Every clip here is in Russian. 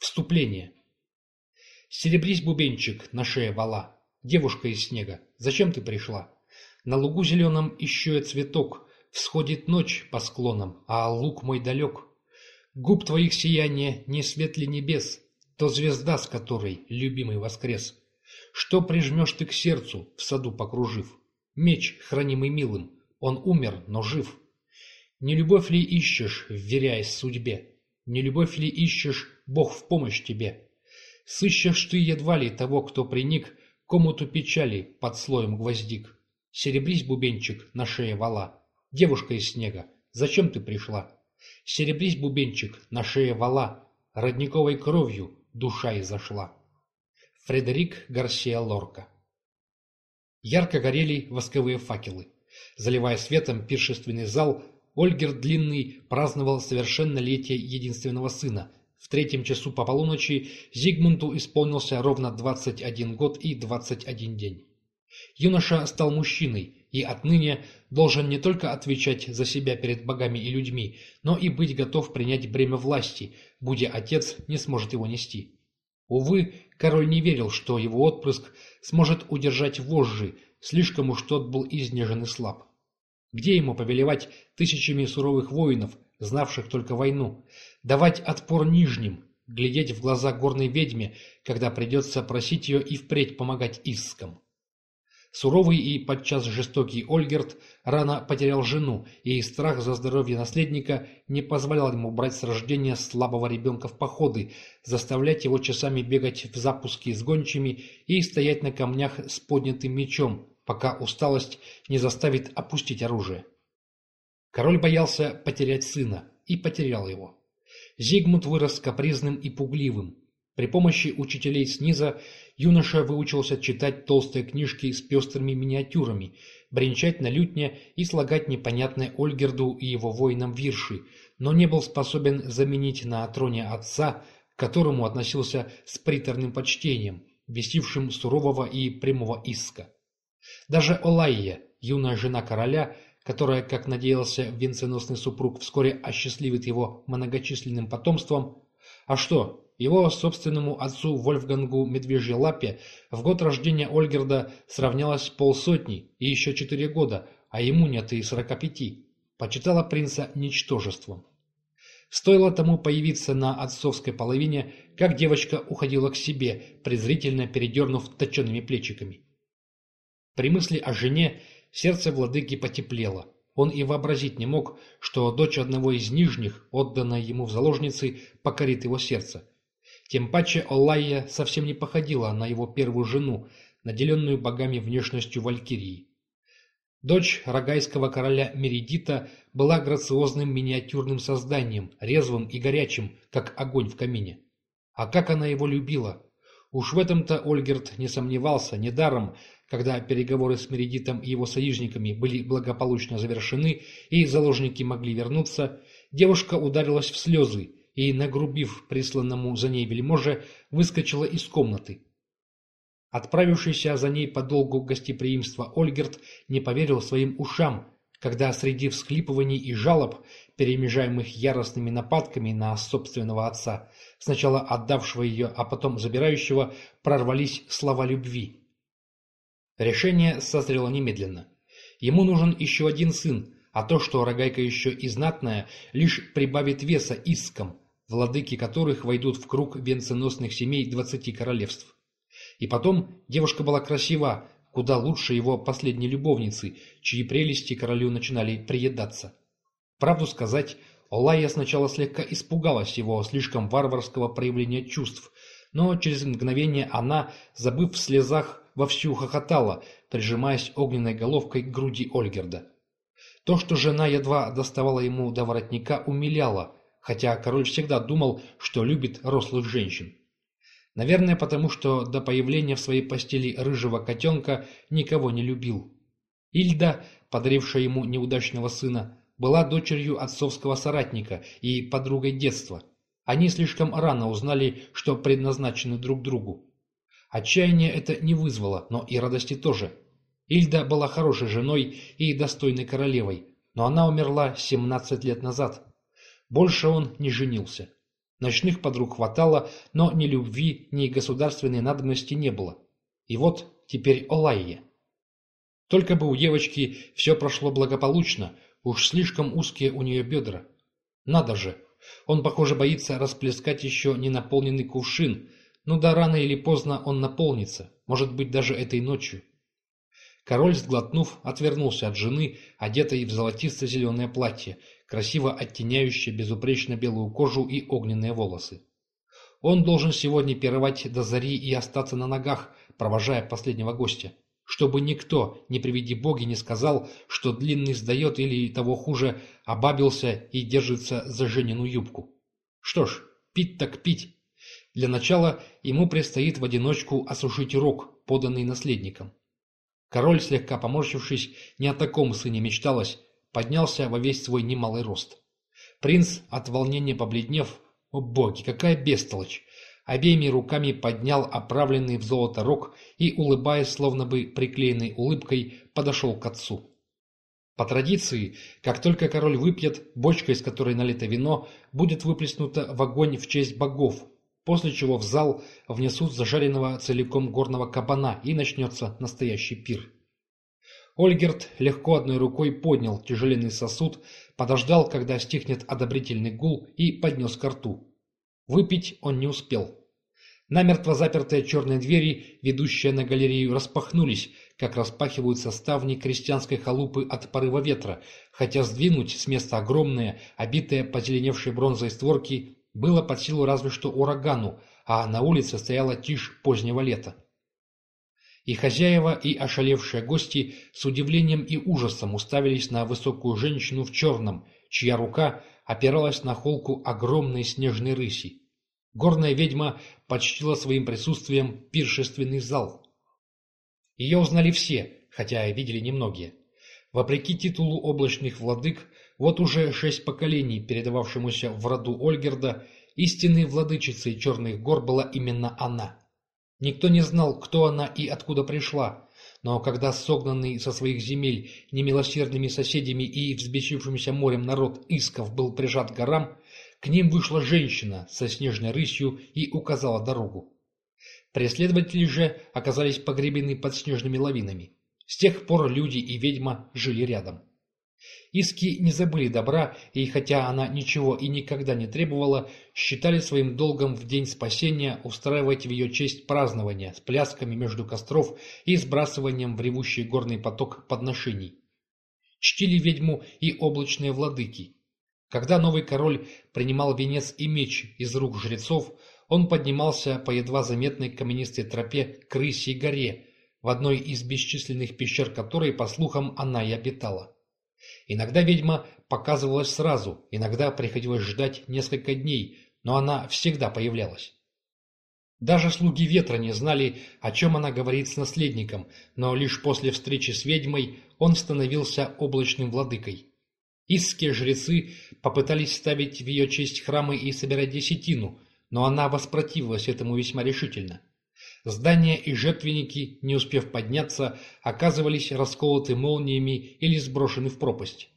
Вступление. Серебрись, бубенчик, на шее вала. Девушка из снега, зачем ты пришла? На лугу зеленом ищу я цветок. Всходит ночь по склонам, а луг мой далек. Губ твоих сияние не светли небес, То звезда, с которой любимый воскрес. Что прижмешь ты к сердцу, в саду покружив? Меч, хранимый милым, он умер, но жив. Не любовь ли ищешь, вверяясь судьбе? Не любовь ли ищешь, Бог в помощь тебе? Сыщешь ты едва ли того, кто приник Комуту печали под слоем гвоздик. Серебрись, бубенчик, на шее вала. Девушка из снега, зачем ты пришла? Серебрись, бубенчик, на шее вала. Родниковой кровью душа изошла. Фредерик Гарсия Лорка Ярко горели восковые факелы. Заливая светом пиршественный зал, Ольгер Длинный праздновал совершеннолетие единственного сына. В третьем часу по полуночи Зигмунту исполнился ровно 21 год и 21 день. Юноша стал мужчиной и отныне должен не только отвечать за себя перед богами и людьми, но и быть готов принять бремя власти, будь отец не сможет его нести. Увы, король не верил, что его отпрыск сможет удержать вожжи, слишком уж тот был изнежен и слаб. Где ему повелевать тысячами суровых воинов, знавших только войну, давать отпор нижним, глядеть в глаза горной ведьме, когда придется просить ее и впредь помогать искам? Суровый и подчас жестокий Ольгерт рано потерял жену, и страх за здоровье наследника не позволял ему брать с рождения слабого ребенка в походы, заставлять его часами бегать в запуски с гончими и стоять на камнях с поднятым мечом, пока усталость не заставит опустить оружие. Король боялся потерять сына и потерял его. Зигмунд вырос капризным и пугливым. При помощи учителей сниза юноша выучился читать толстые книжки с пестрыми миниатюрами, бренчать на лютне и слагать непонятные Ольгерду и его воинам вирши, но не был способен заменить на троне отца, к которому относился с приторным почтением, вестившим сурового и прямого иска. Даже Олайя, юная жена короля, которая, как надеялся венценосный супруг, вскоре осчастливит его многочисленным потомством, а что, его собственному отцу Вольфгангу Медвежьей Лапе в год рождения Ольгерда сравнялось полсотни и еще четыре года, а ему нет и сорока пяти. Почитала принца ничтожеством. Стоило тому появиться на отцовской половине, как девочка уходила к себе, презрительно передернув точенными плечиками. При мысли о жене сердце владыки потеплело. Он и вообразить не мог, что дочь одного из нижних, отданная ему в заложницы, покорит его сердце. Тем паче Олайя совсем не походила на его первую жену, наделенную богами внешностью валькирии. Дочь рогайского короля Меридита была грациозным миниатюрным созданием, резвым и горячим, как огонь в камине. А как она его любила! Уж в этом-то Ольгерт не сомневался, недаром, когда переговоры с Меридитом и его союзниками были благополучно завершены и заложники могли вернуться, девушка ударилась в слезы и, нагрубив присланному за ней вельможе, выскочила из комнаты. Отправившийся за ней по долгу гостеприимства Ольгерт не поверил своим ушам, когда среди всхлипываний и жалоб, перемежаемых яростными нападками на собственного отца, сначала отдавшего ее, а потом забирающего, прорвались слова любви. Решение созрело немедленно. Ему нужен еще один сын, а то, что Рогайка еще и знатная, лишь прибавит веса искам, владыки которых войдут в круг венценосных семей двадцати королевств. И потом девушка была красива, куда лучше его последней любовницы, чьи прелести королю начинали приедаться. Правду сказать, Олая сначала слегка испугалась его слишком варварского проявления чувств, но через мгновение она, забыв в слезах, вовсю хохотала, прижимаясь огненной головкой к груди Ольгерда. То, что жена едва доставала ему до воротника, умиляло, хотя король всегда думал, что любит рослых женщин. Наверное, потому что до появления в своей постели рыжего котенка никого не любил. Ильда, подарившая ему неудачного сына, была дочерью отцовского соратника и подругой детства. Они слишком рано узнали, что предназначены друг другу. Отчаяние это не вызвало, но и радости тоже. Ильда была хорошей женой и достойной королевой, но она умерла 17 лет назад. Больше он не женился. Ночных подруг хватало, но ни любви, ни государственной надобности не было. И вот теперь Олайе. Только бы у девочки все прошло благополучно, уж слишком узкие у нее бедра. Надо же, он, похоже, боится расплескать еще не наполненный кувшин. Ну да рано или поздно он наполнится, может быть, даже этой ночью. Король, сглотнув, отвернулся от жены, одетой в золотисто-зеленое платье, красиво оттеняющее безупречно белую кожу и огненные волосы. Он должен сегодня пировать до зари и остаться на ногах, провожая последнего гостя. Чтобы никто, не приведи боги, не сказал, что длинный сдает или, того хуже, обабился и держится за Женину юбку. Что ж, пить так пить. Для начала ему предстоит в одиночку осушить рог, поданный наследником. Король, слегка поморщившись, не о таком сыне мечталось, поднялся во весь свой немалый рост. Принц, от волнения побледнев, о боги, какая бестолочь, обеими руками поднял оправленный в золото рог и, улыбаясь, словно бы приклеенной улыбкой, подошел к отцу. По традиции, как только король выпьет, бочка, из которой налито вино, будет выплеснута в огонь в честь богов, после чего в зал внесут зажаренного целиком горного кабана и начнется настоящий пир. Ольгерт легко одной рукой поднял тяжеленный сосуд, подождал, когда стихнет одобрительный гул и поднес ко рту. Выпить он не успел. Намертво запертые черные двери, ведущие на галерею, распахнулись, как распахиваются ставни крестьянской халупы от порыва ветра, хотя сдвинуть с места огромные, обитые позеленевшей бронзой створки, было под силу разве что урагану, а на улице стояла тишь позднего лета. И хозяева, и ошалевшие гости с удивлением и ужасом уставились на высокую женщину в черном, чья рука опиралась на холку огромной снежной рыси. Горная ведьма почтила своим присутствием пиршественный зал. Ее узнали все, хотя и видели немногие. Вопреки титулу облачных владык, вот уже шесть поколений, передававшемуся в роду Ольгерда, истинной владычицей Черных гор была именно она. Никто не знал, кто она и откуда пришла, но когда согнанный со своих земель немилосердными соседями и взбесившимся морем народ Исков был прижат к горам, к ним вышла женщина со снежной рысью и указала дорогу. Преследователи же оказались погребены под снежными лавинами. С тех пор люди и ведьма жили рядом. Иски не забыли добра, и хотя она ничего и никогда не требовала, считали своим долгом в день спасения устраивать в ее честь празднования с плясками между костров и сбрасыванием в ревущий горный поток подношений. Чтили ведьму и облачные владыки. Когда новый король принимал венец и меч из рук жрецов, он поднимался по едва заметной каменистой тропе к Рысьей горе, в одной из бесчисленных пещер которой, по слухам, она и обитала. Иногда ведьма показывалась сразу, иногда приходилось ждать несколько дней, но она всегда появлялась. Даже слуги ветра не знали, о чем она говорит с наследником, но лишь после встречи с ведьмой он становился облачным владыкой. Иские жрецы попытались ставить в ее честь храмы и собирать десятину, но она воспротивилась этому весьма решительно. Здания и жертвенники, не успев подняться, оказывались расколоты молниями или сброшены в пропасть.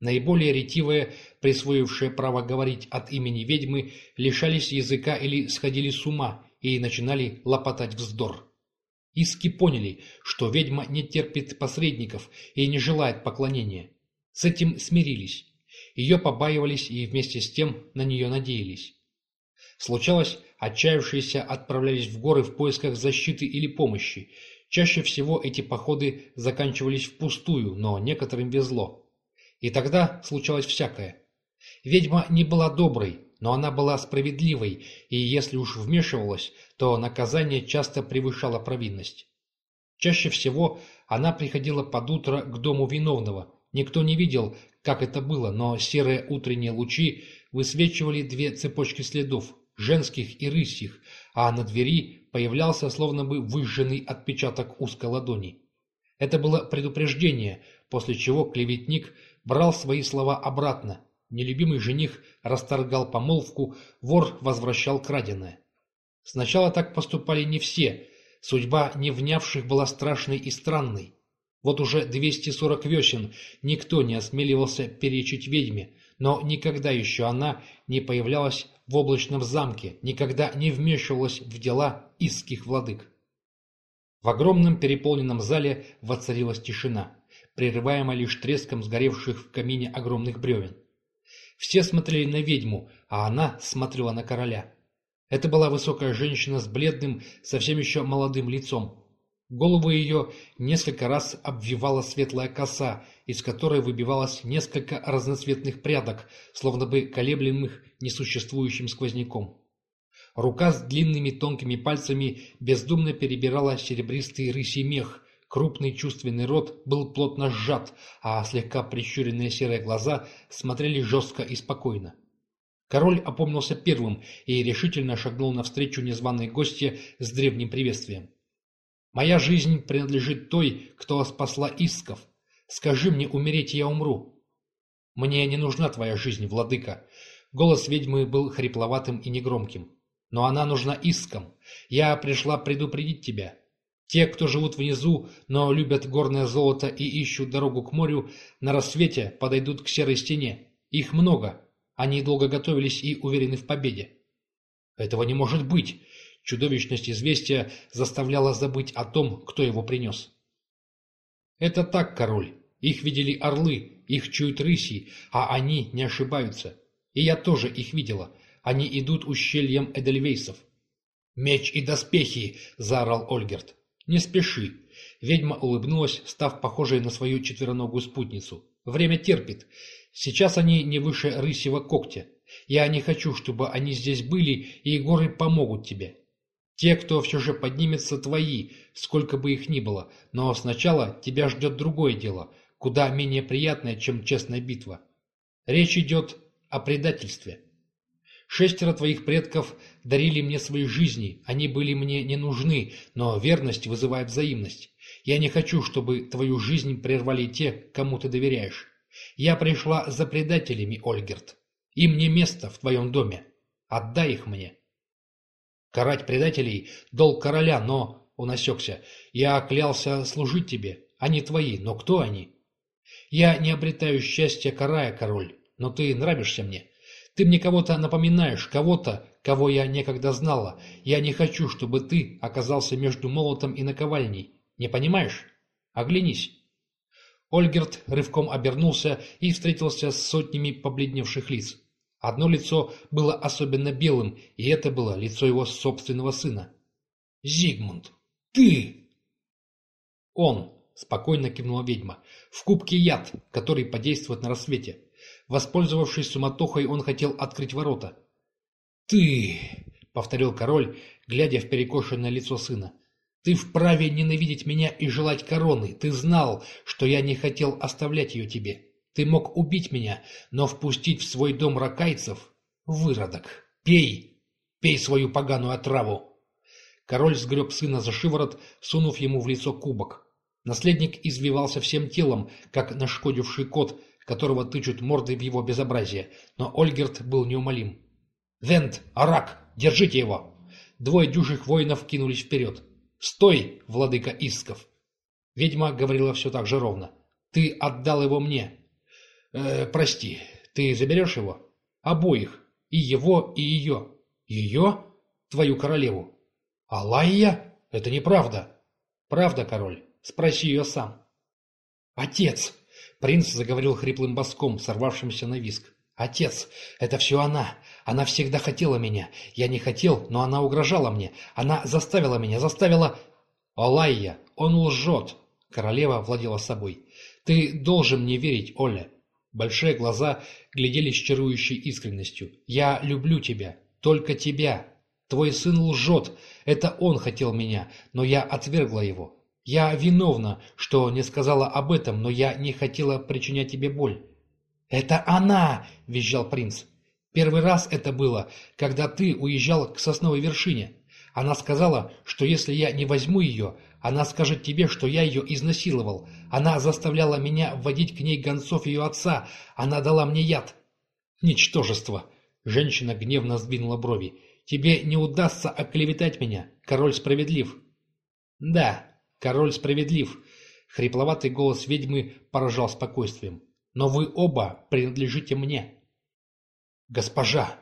Наиболее ретивые, присвоившие право говорить от имени ведьмы, лишались языка или сходили с ума и начинали лопотать вздор. Иски поняли, что ведьма не терпит посредников и не желает поклонения. С этим смирились. Ее побаивались и вместе с тем на нее надеялись. Случалось, отчаявшиеся отправлялись в горы в поисках защиты или помощи. Чаще всего эти походы заканчивались впустую, но некоторым везло. И тогда случалось всякое. Ведьма не была доброй, но она была справедливой, и если уж вмешивалась, то наказание часто превышало провинность. Чаще всего она приходила под утро к дому виновного. Никто не видел, как это было, но серые утренние лучи высвечивали две цепочки следов, женских и рысьих, а на двери появлялся словно бы выжженный отпечаток узкой ладони. Это было предупреждение, после чего клеветник брал свои слова обратно. Нелюбимый жених расторгал помолвку, вор возвращал краденое. Сначала так поступали не все, судьба невнявших была страшной и странной. Вот уже 240 весен никто не осмеливался перечить ведьме, но никогда еще она не появлялась в облачном замке, никогда не вмешивалась в дела иских владык. В огромном переполненном зале воцарилась тишина, прерываемая лишь треском сгоревших в камине огромных бревен. Все смотрели на ведьму, а она смотрела на короля. Это была высокая женщина с бледным, совсем еще молодым лицом. Голову ее несколько раз обвивала светлая коса, из которой выбивалось несколько разноцветных прядок, словно бы колеблемых несуществующим сквозняком. Рука с длинными тонкими пальцами бездумно перебирала серебристый рысий мех, крупный чувственный рот был плотно сжат, а слегка прищуренные серые глаза смотрели жестко и спокойно. Король опомнился первым и решительно шагнул навстречу незваной гостье с древним приветствием. «Моя жизнь принадлежит той, кто спасла исков. Скажи мне, умереть я умру». «Мне не нужна твоя жизнь, владыка». Голос ведьмы был хрипловатым и негромким. Но она нужна искам. Я пришла предупредить тебя. Те, кто живут внизу, но любят горное золото и ищут дорогу к морю, на рассвете подойдут к серой стене. Их много. Они долго готовились и уверены в победе. Этого не может быть. Чудовищность известия заставляла забыть о том, кто его принес. Это так, король. Их видели орлы, их чуют рыси, а они не ошибаются. И я тоже их видела. Они идут ущельем Эдельвейсов. «Меч и доспехи!» — заорал Ольгерт. «Не спеши!» Ведьма улыбнулась, став похожей на свою четвероногую спутницу. «Время терпит. Сейчас они не выше рысьего когтя. Я не хочу, чтобы они здесь были, и горы помогут тебе. Те, кто все же поднимется, твои, сколько бы их ни было. Но сначала тебя ждет другое дело, куда менее приятное, чем честная битва. Речь идет о предательстве». Шестеро твоих предков дарили мне свои жизни, они были мне не нужны, но верность вызывает взаимность. Я не хочу, чтобы твою жизнь прервали те, кому ты доверяешь. Я пришла за предателями, Ольгерт. Им не место в твоем доме. Отдай их мне. Карать предателей – долг короля, но... Он осекся. Я клялся служить тебе. Они твои, но кто они? Я не обретаю счастья, карая, король, но ты нравишься мне. Ты мне кого-то напоминаешь, кого-то, кого я некогда знала. Я не хочу, чтобы ты оказался между молотом и наковальней. Не понимаешь? Оглянись». Ольгерт рывком обернулся и встретился с сотнями побледневших лиц. Одно лицо было особенно белым, и это было лицо его собственного сына. «Зигмунд, ты!» «Он!» — спокойно кивнула ведьма. «В кубке яд, который подействует на рассвете. Воспользовавшись суматохой, он хотел открыть ворота. «Ты!» — повторил король, глядя в перекошенное лицо сына. «Ты вправе ненавидеть меня и желать короны. Ты знал, что я не хотел оставлять ее тебе. Ты мог убить меня, но впустить в свой дом ракайцев — выродок. Пей! Пей свою поганую отраву!» Король сгреб сына за шиворот, сунув ему в лицо кубок. Наследник извивался всем телом, как нашкодивший кот, которого тычут мордой в его безобразие, но Ольгерт был неумолим. «Вент! Арак! Держите его!» Двое дюжих воинов кинулись вперед. «Стой, владыка Исков!» Ведьма говорила все так же ровно. «Ты отдал его мне». «Э, «Прости, ты заберешь его?» «Обоих. И его, и ее». «Ее? Твою королеву?» «Алайя? Это неправда». «Правда, король. Спроси ее сам». «Отец!» Принц заговорил хриплым боском, сорвавшимся на виск. «Отец, это все она. Она всегда хотела меня. Я не хотел, но она угрожала мне. Она заставила меня, заставила...» «Олайя, он лжет!» Королева владела собой. «Ты должен мне верить, Оля». Большие глаза глядели с чарующей искренностью. «Я люблю тебя. Только тебя. Твой сын лжет. Это он хотел меня, но я отвергла его. Я виновна, что не сказала об этом, но я не хотела причинять тебе боль». «Это она!» – визжал принц. «Первый раз это было, когда ты уезжал к сосновой вершине. Она сказала, что если я не возьму ее, она скажет тебе, что я ее изнасиловал. Она заставляла меня вводить к ней гонцов ее отца. Она дала мне яд». «Ничтожество!» – женщина гневно сдвинула брови. «Тебе не удастся оклеветать меня. Король справедлив». «Да, Король справедлив. Хрипловатый голос ведьмы поражал спокойствием. Но вы оба принадлежите мне. Госпожа,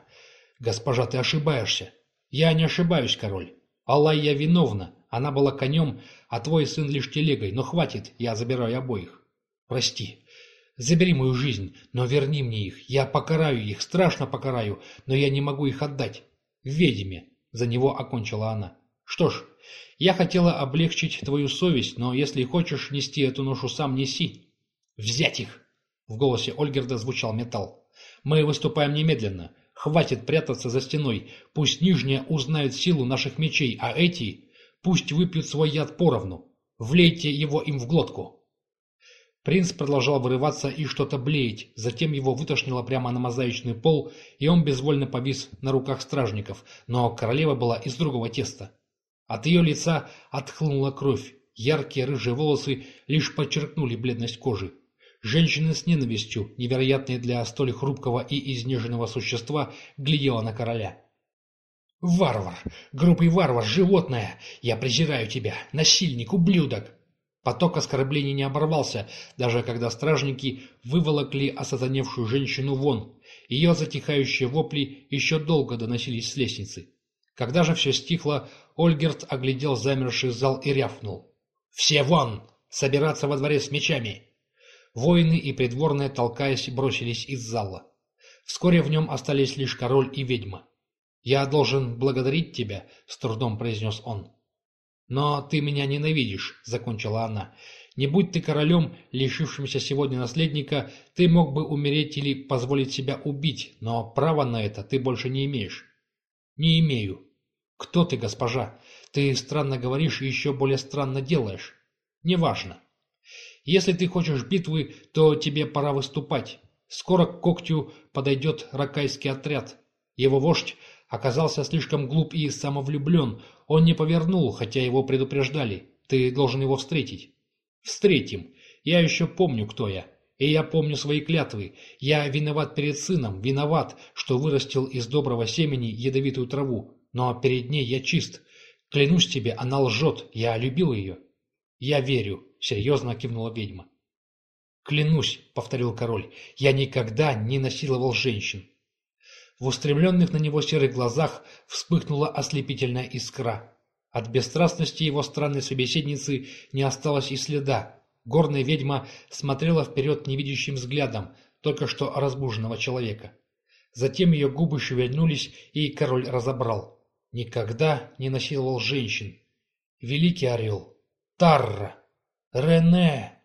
Госпожа, ты ошибаешься. Я не ошибаюсь, король. Аллайя виновна, она была конем, а твой сын лишь телегой, но хватит, я забираю обоих. Прости. Забери мою жизнь, но верни мне их. Я покараю их, страшно покараю, но я не могу их отдать. Ведьме, за него окончила она. Что ж, я хотела облегчить твою совесть, но если хочешь нести эту ношу сам, неси. Взять их! В голосе Ольгерда звучал металл. Мы выступаем немедленно. Хватит прятаться за стеной. Пусть нижние узнают силу наших мечей, а эти пусть выпьют свой яд поровну. Влейте его им в глотку. Принц продолжал вырываться и что-то блеять, затем его вытошнило прямо на мозаичный пол, и он безвольно повис на руках стражников, но королева была из другого теста. От ее лица отхлынула кровь, яркие рыжие волосы лишь подчеркнули бледность кожи. Женщина с ненавистью, невероятной для столь хрупкого и изнеженного существа, глядела на короля. «Варвар! Грубый варвар! Животное! Я презираю тебя! Насильник! Ублюдок!» Поток оскорблений не оборвался, даже когда стражники выволокли осатаневшую женщину вон. Ее затихающие вопли еще долго доносились с лестницы. Когда же все стихло, Ольгерт оглядел замерший зал и рявкнул. «Все вон! Собираться во дворе с мечами!» Воины и придворные, толкаясь, бросились из зала. Вскоре в нем остались лишь король и ведьма. «Я должен благодарить тебя», — с трудом произнес он. «Но ты меня ненавидишь», — закончила она. «Не будь ты королем, лишившимся сегодня наследника, ты мог бы умереть или позволить себя убить, но права на это ты больше не имеешь». «Не имею». «Кто ты, госпожа? Ты странно говоришь и еще более странно делаешь». «Неважно. Если ты хочешь битвы, то тебе пора выступать. Скоро к когтю подойдет ракайский отряд. Его вождь оказался слишком глуп и самовлюблен. Он не повернул, хотя его предупреждали. Ты должен его встретить. Встретим. Я еще помню, кто я. И я помню свои клятвы. Я виноват перед сыном, виноват, что вырастил из доброго семени ядовитую траву. Но перед ней я чист. Клянусь тебе, она лжет. Я любил ее. Я верю. — серьезно кивнула ведьма. «Клянусь», — повторил король, — «я никогда не насиловал женщин». В устремленных на него серых глазах вспыхнула ослепительная искра. От бесстрастности его странной собеседницы не осталось и следа. Горная ведьма смотрела вперед невидящим взглядом только что разбуженного человека. Затем ее губы шевельнулись, и король разобрал. Никогда не насиловал женщин. Великий орел. Тарра. Рене!